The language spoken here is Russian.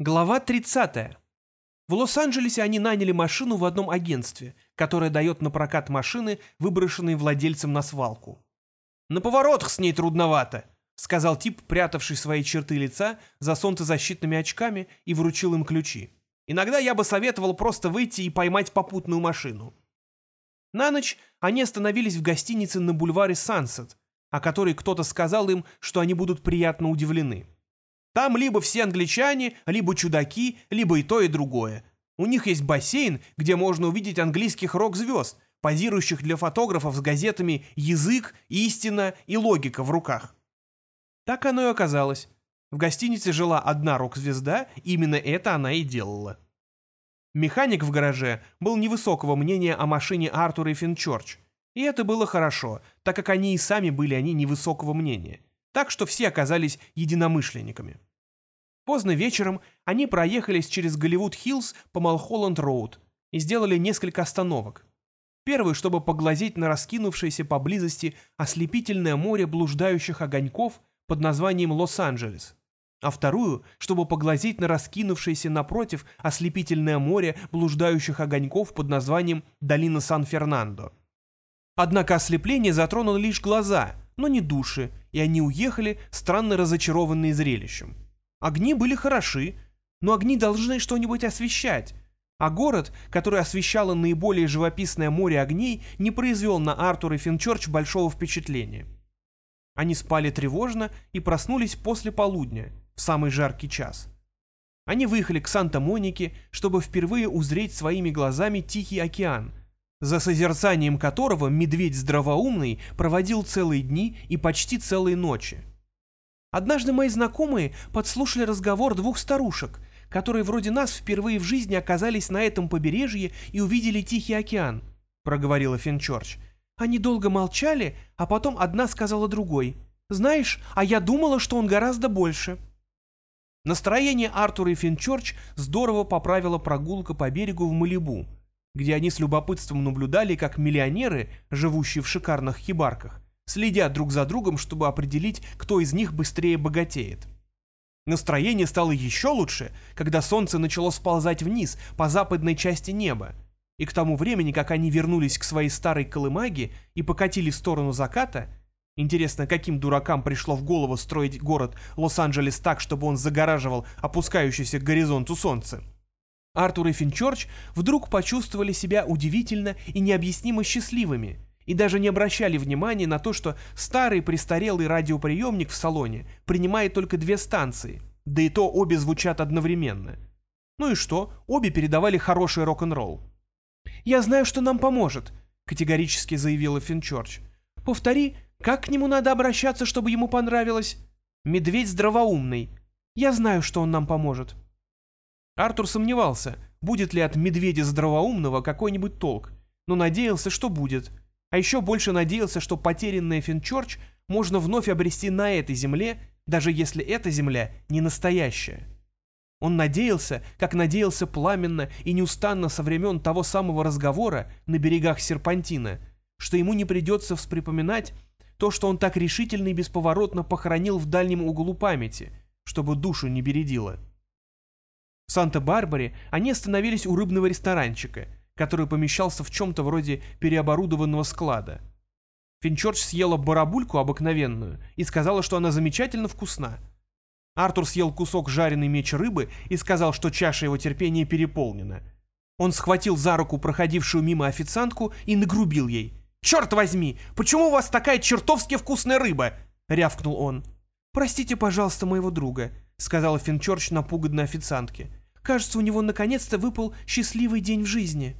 Глава 30. В Лос-Анджелесе они наняли машину в одном агентстве, которое дает на прокат машины, выброшенные владельцем на свалку. «На поворотах с ней трудновато», — сказал тип, прятавший свои черты лица за солнцезащитными очками и вручил им ключи. «Иногда я бы советовал просто выйти и поймать попутную машину». На ночь они остановились в гостинице на бульваре Сансет, о которой кто-то сказал им, что они будут приятно удивлены. Там либо все англичане, либо чудаки, либо и то, и другое. У них есть бассейн, где можно увидеть английских рок-звезд, позирующих для фотографов с газетами «Язык», «Истина» и «Логика» в руках. Так оно и оказалось. В гостинице жила одна рок-звезда, именно это она и делала. Механик в гараже был невысокого мнения о машине Артура и Финчорч. И это было хорошо, так как они и сами были они невысокого мнения. Так что все оказались единомышленниками. Поздно вечером они проехались через Голливуд-Хиллз по Малхолланд-Роуд и сделали несколько остановок. Первый, чтобы поглазеть на раскинувшееся поблизости ослепительное море блуждающих огоньков под названием Лос-Анджелес, а вторую, чтобы поглазеть на раскинувшееся напротив ослепительное море блуждающих огоньков под названием Долина Сан-Фернандо. Однако ослепление затронуло лишь глаза, но не души, и они уехали, странно разочарованные зрелищем. Огни были хороши, но огни должны что-нибудь освещать. А город, который освещало наиболее живописное море огней, не произвел на Артур и Финчорч большого впечатления. Они спали тревожно и проснулись после полудня, в самый жаркий час. Они выехали к Санта-Монике, чтобы впервые узреть своими глазами Тихий океан, за созерцанием которого медведь здравоумный проводил целые дни и почти целые ночи. Однажды мои знакомые подслушали разговор двух старушек, которые вроде нас впервые в жизни оказались на этом побережье и увидели Тихий океан», — проговорила Финчорч. «Они долго молчали, а потом одна сказала другой. Знаешь, а я думала, что он гораздо больше». Настроение Артура и Финчорч здорово поправила прогулка по берегу в Малибу, где они с любопытством наблюдали, как миллионеры, живущие в шикарных хибарках, следя друг за другом, чтобы определить, кто из них быстрее богатеет. Настроение стало еще лучше, когда солнце начало сползать вниз по западной части неба, и к тому времени, как они вернулись к своей старой колымаге и покатили в сторону заката, интересно, каким дуракам пришло в голову строить город Лос-Анджелес так, чтобы он загораживал опускающееся к горизонту солнце, Артур и Финчорч вдруг почувствовали себя удивительно и необъяснимо счастливыми – и даже не обращали внимания на то, что старый престарелый радиоприемник в салоне принимает только две станции, да и то обе звучат одновременно. Ну и что, обе передавали хороший рок-н-ролл. «Я знаю, что нам поможет», — категорически заявила Финчорч. «Повтори, как к нему надо обращаться, чтобы ему понравилось?» «Медведь здравоумный. Я знаю, что он нам поможет». Артур сомневался, будет ли от медведя здравоумного какой-нибудь толк, но надеялся, что будет — а еще больше надеялся, что потерянная Финчорч можно вновь обрести на этой земле, даже если эта земля не настоящая. Он надеялся, как надеялся пламенно и неустанно со времен того самого разговора на берегах Серпантина, что ему не придется всприпоминать то, что он так решительно и бесповоротно похоронил в дальнем углу памяти, чтобы душу не бередило. В Санта-Барбаре они остановились у рыбного ресторанчика – который помещался в чем-то вроде переоборудованного склада. Финчорч съела барабульку обыкновенную и сказала, что она замечательно вкусна. Артур съел кусок жареной меч рыбы и сказал, что чаша его терпения переполнена. Он схватил за руку проходившую мимо официантку и нагрубил ей. «Черт возьми, почему у вас такая чертовски вкусная рыба?» — рявкнул он. «Простите, пожалуйста, моего друга», — сказала Финчорч напуганной официантке. «Кажется, у него наконец-то выпал счастливый день в жизни».